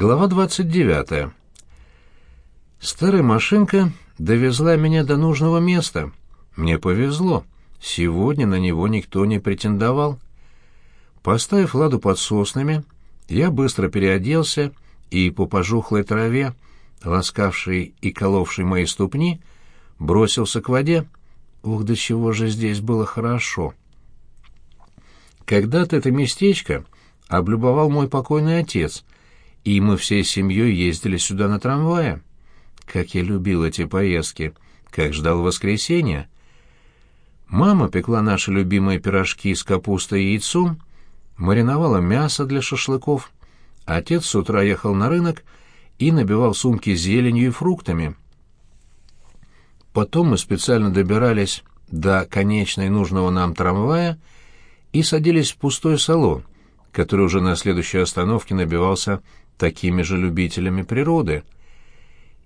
Глава 29. Старая машинка довезла меня до нужного места. Мне повезло. Сегодня на него никто не претендовал. Поставив ладу под соснами, я быстро переоделся и по пожухлой траве, ласкавшей и коловшей мои ступни, бросился к воде. Ух, до чего же здесь было хорошо! Когда-то это местечко облюбовал мой покойный отец, и мы всей семьей ездили сюда на трамвае. Как я любил эти поездки, как ждал воскресенья. Мама пекла наши любимые пирожки с капустой и яйцом, мариновала мясо для шашлыков. Отец с утра ехал на рынок и набивал сумки зеленью и фруктами. Потом мы специально добирались до конечной нужного нам трамвая и садились в пустой салон, который уже на следующей остановке набивался такими же любителями природы.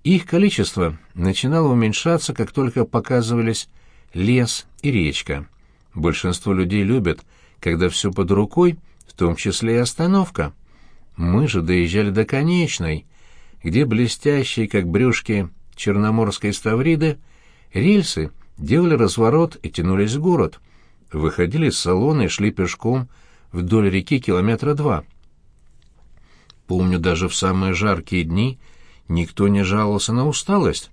Их количество начинало уменьшаться, как только показывались лес и речка. Большинство людей любят, когда все под рукой, в том числе и остановка. Мы же доезжали до конечной, где блестящие, как брюшки черноморской ставриды, рельсы делали разворот и тянулись в город. Выходили из салона и шли пешком вдоль реки километра два. Помню, даже в самые жаркие дни никто не жаловался на усталость.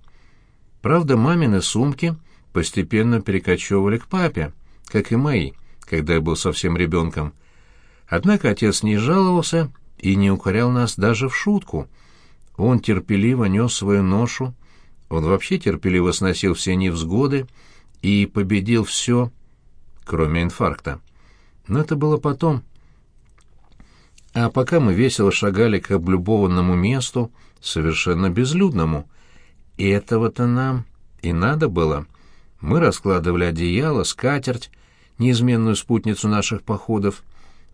Правда, мамины сумки постепенно перекочевывали к папе, как и мои, когда я был совсем ребенком. Однако отец не жаловался и не укорял нас даже в шутку. Он терпеливо нес свою ношу, он вообще терпеливо сносил все невзгоды и победил все, кроме инфаркта. Но это было потом. А пока мы весело шагали к облюбованному месту, совершенно безлюдному, и этого-то нам и надо было. Мы раскладывали одеяло, скатерть, неизменную спутницу наших походов.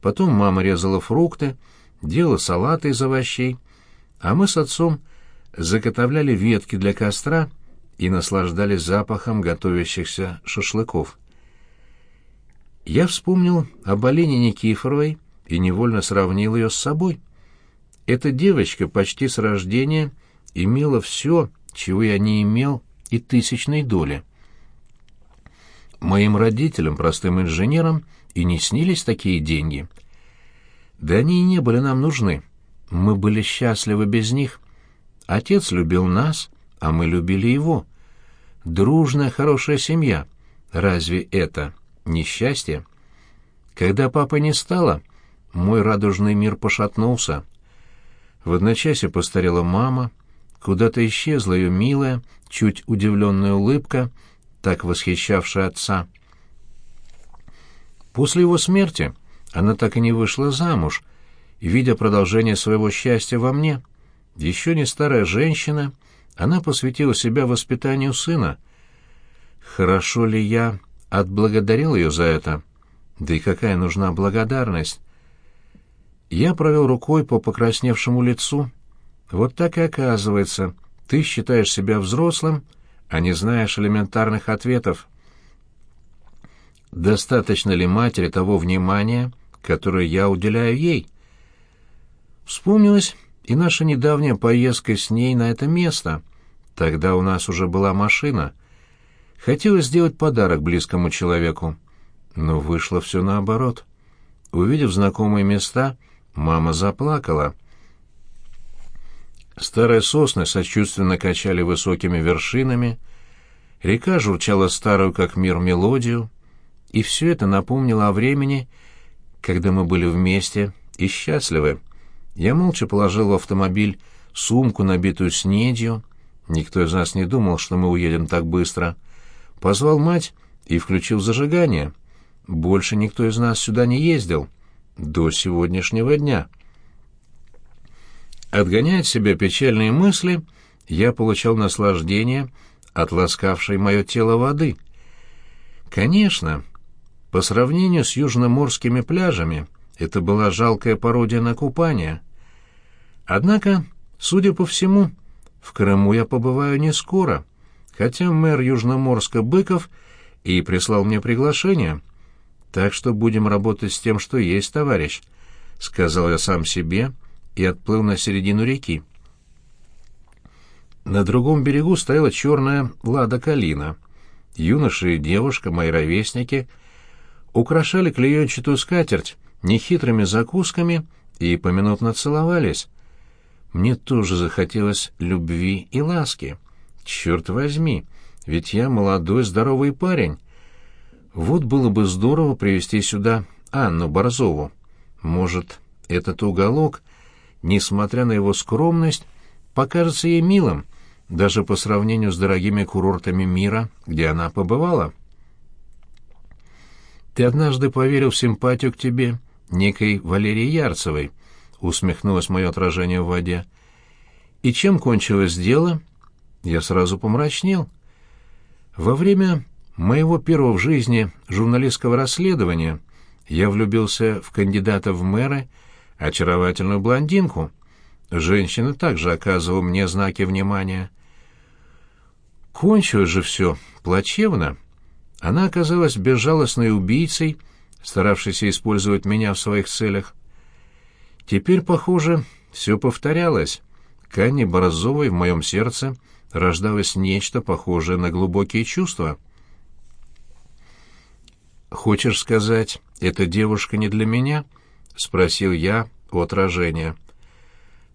Потом мама резала фрукты, делала салаты из овощей, а мы с отцом заготовляли ветки для костра и наслаждались запахом готовящихся шашлыков. Я вспомнил об Олене Никифоровой и невольно сравнил ее с собой. Эта девочка почти с рождения имела все, чего я не имел, и тысячной доли. Моим родителям, простым инженерам, и не снились такие деньги. Да они и не были нам нужны. Мы были счастливы без них. Отец любил нас, а мы любили его. Дружная, хорошая семья. Разве это несчастье? Когда папы не стало, мой радужный мир пошатнулся. В одночасье постарела мама, куда-то исчезла ее милая, чуть удивленная улыбка, так восхищавшая отца. После его смерти она так и не вышла замуж, видя продолжение своего счастья во мне. Еще не старая женщина, она посвятила себя воспитанию сына. Хорошо ли я отблагодарил ее за это? Да и какая нужна благодарность? Я провел рукой по покрасневшему лицу. Вот так и оказывается, ты считаешь себя взрослым, а не знаешь элементарных ответов. Достаточно ли матери того внимания, которое я уделяю ей? Вспомнилась и наша недавняя поездка с ней на это место. Тогда у нас уже была машина. Хотелось сделать подарок близкому человеку, но вышло все наоборот. Увидев знакомые места, Мама заплакала. Старые сосны сочувственно качали высокими вершинами, река журчала старую, как мир, мелодию, и все это напомнило о времени, когда мы были вместе и счастливы. Я молча положил в автомобиль сумку, набитую снедью. Никто из нас не думал, что мы уедем так быстро. Позвал мать и включил зажигание. Больше никто из нас сюда не ездил до сегодняшнего дня. Отгоняя от себя печальные мысли, я получал наслаждение от ласкавшей мое тело воды. Конечно, по сравнению с южноморскими пляжами, это была жалкая пародия на купание. Однако, судя по всему, в Крыму я побываю не скоро, хотя мэр Южноморска Быков и прислал мне приглашение — так что будем работать с тем, что есть, товарищ, — сказал я сам себе и отплыл на середину реки. На другом берегу стояла черная лада калина. Юноша и девушка, мои ровесники, украшали клеенчатую скатерть нехитрыми закусками и поминутно целовались. Мне тоже захотелось любви и ласки. Черт возьми, ведь я молодой здоровый парень. Вот было бы здорово привести сюда Анну Борзову. Может, этот уголок, несмотря на его скромность, покажется ей милым, даже по сравнению с дорогими курортами мира, где она побывала. «Ты однажды поверил в симпатию к тебе некой Валерии Ярцевой», — усмехнулось мое отражение в воде. «И чем кончилось дело?» Я сразу помрачнел. Во время моего первого в жизни журналистского расследования я влюбился в кандидата в мэры, очаровательную блондинку. Женщина также оказывала мне знаки внимания. Кончилось же все плачевно. Она оказалась безжалостной убийцей, старавшейся использовать меня в своих целях. Теперь, похоже, все повторялось. К Анне Борозовой в моем сердце рождалось нечто похожее на глубокие чувства. «Хочешь сказать, эта девушка не для меня?» — спросил я у отражения.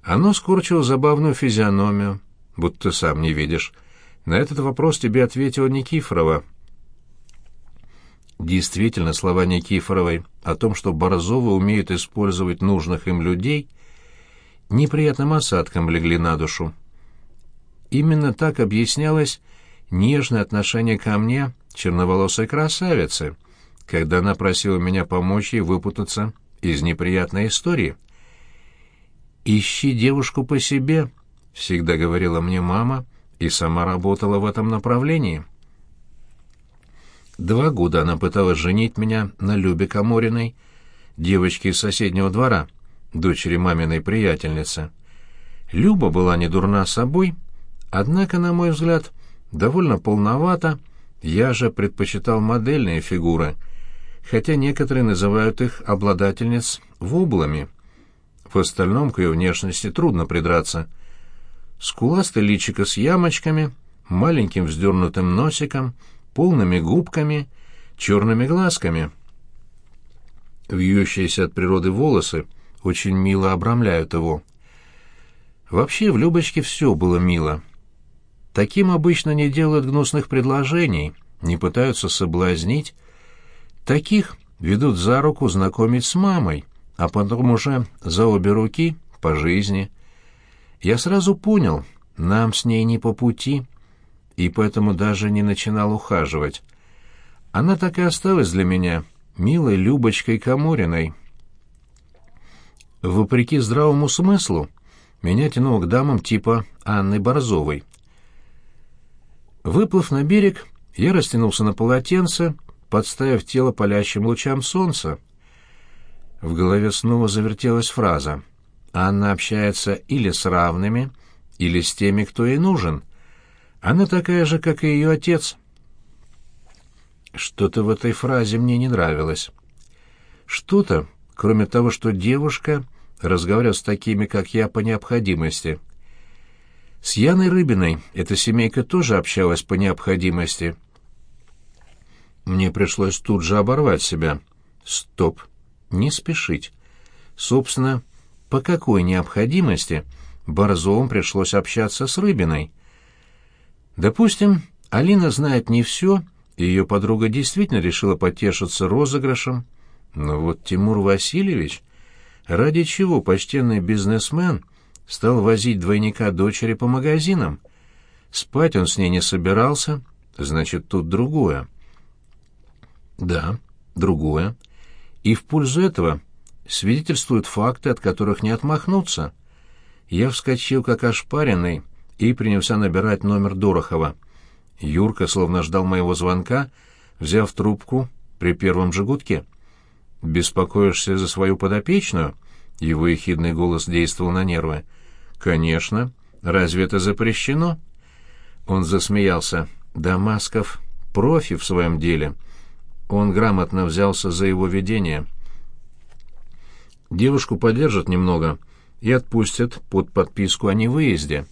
Оно скорчило забавную физиономию, будто сам не видишь. На этот вопрос тебе ответила Никифорова. Действительно, слова Никифоровой о том, что Борзова умеет использовать нужных им людей, неприятным осадком легли на душу. Именно так объяснялось нежное отношение ко мне черноволосой красавицы, когда она просила меня помочь ей выпутаться из неприятной истории. «Ищи девушку по себе», — всегда говорила мне мама, и сама работала в этом направлении. Два года она пыталась женить меня на Любе Камориной, девочке из соседнего двора, дочери маминой приятельницы. Люба была не дурна собой, однако, на мой взгляд, довольно полновата, я же предпочитал модельные фигуры, хотя некоторые называют их обладательниц воблами. В остальном к ее внешности трудно придраться — скуластое личико с ямочками, маленьким вздернутым носиком, полными губками, черными глазками. Вьющиеся от природы волосы очень мило обрамляют его. Вообще в Любочке все было мило. Таким обычно не делают гнусных предложений, не пытаются соблазнить. Таких ведут за руку знакомить с мамой, а потом уже за обе руки по жизни – я сразу понял, нам с ней не по пути, и поэтому даже не начинал ухаживать. Она так и осталась для меня милой Любочкой Камориной. Вопреки здравому смыслу, меня тянуло к дамам типа Анны Борзовой. Выплыв на берег, я растянулся на полотенце, подставив тело палящим лучам солнца. В голове снова завертелась фраза — Анна общается или с равными, или с теми, кто ей нужен. Она такая же, как и ее отец. Что-то в этой фразе мне не нравилось. Что-то, кроме того, что девушка разговаривает с такими, как я, по необходимости. С Яной Рыбиной эта семейка тоже общалась по необходимости. Мне пришлось тут же оборвать себя. Стоп, не спешить. Собственно, по какой необходимости Борзовым пришлось общаться с Рыбиной. Допустим, Алина знает не все, и ее подруга действительно решила потешиться розыгрышем. Но вот Тимур Васильевич, ради чего почтенный бизнесмен стал возить двойника дочери по магазинам? Спать он с ней не собирался, значит, тут другое. Да, другое. И в пользу этого свидетельствуют факты, от которых не отмахнуться. Я вскочил, как ошпаренный, и принялся набирать номер Дорохова. Юрка словно ждал моего звонка, взяв трубку при первом же. «Беспокоишься за свою подопечную?» Его ехидный голос действовал на нервы. «Конечно. Разве это запрещено?» Он засмеялся. «Дамасков профи в своем деле». Он грамотно взялся за его ведение. Девушку подержат немного, и отпустят под подписку о невыезде.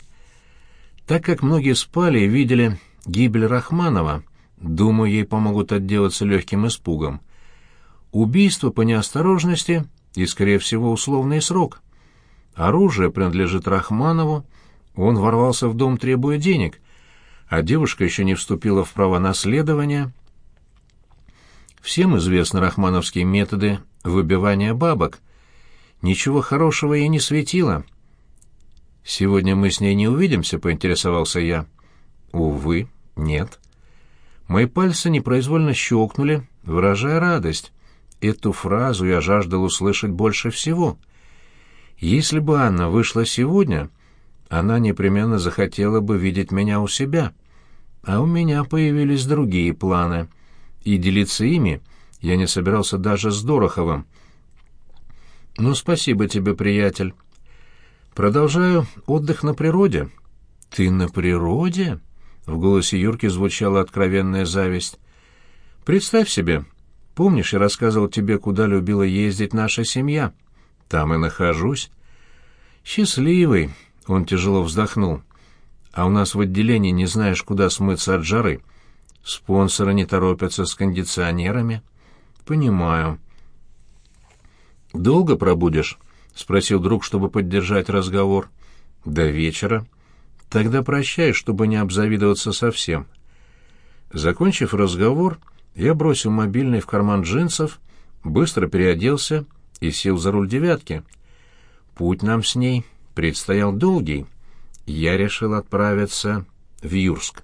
Так как многие спали и видели гибель Рахманова, думаю, ей помогут отделаться легким испугом. Убийство по неосторожности и, скорее всего, условный срок. Оружие принадлежит Рахманову, он ворвался в дом, требуя денег, а девушка еще не вступила в право наследования. Всем известны рахмановские методы выбивания бабок. Ничего хорошего ей не светило. «Сегодня мы с ней не увидимся?» — поинтересовался я. «Увы, нет». Мои пальцы непроизвольно щелкнули, выражая радость. Эту фразу я жаждал услышать больше всего. Если бы Анна вышла сегодня, она непременно захотела бы видеть меня у себя. А у меня появились другие планы, и делиться ими я не собирался даже с Дороховым. «Ну, спасибо тебе, приятель. Продолжаю отдых на природе». «Ты на природе?» — в голосе Юрки звучала откровенная зависть. «Представь себе, помнишь, я рассказывал тебе, куда любила ездить наша семья? Там и нахожусь». «Счастливый», — он тяжело вздохнул. «А у нас в отделении не знаешь, куда смыться от жары. Спонсоры не торопятся с кондиционерами». «Понимаю». «Долго пробудешь?» — спросил друг, чтобы поддержать разговор. «До вечера». «Тогда прощай, чтобы не обзавидоваться совсем». Закончив разговор, я бросил мобильный в карман джинсов, быстро переоделся и сел за руль «девятки». Путь нам с ней предстоял долгий. Я решил отправиться в Юрск.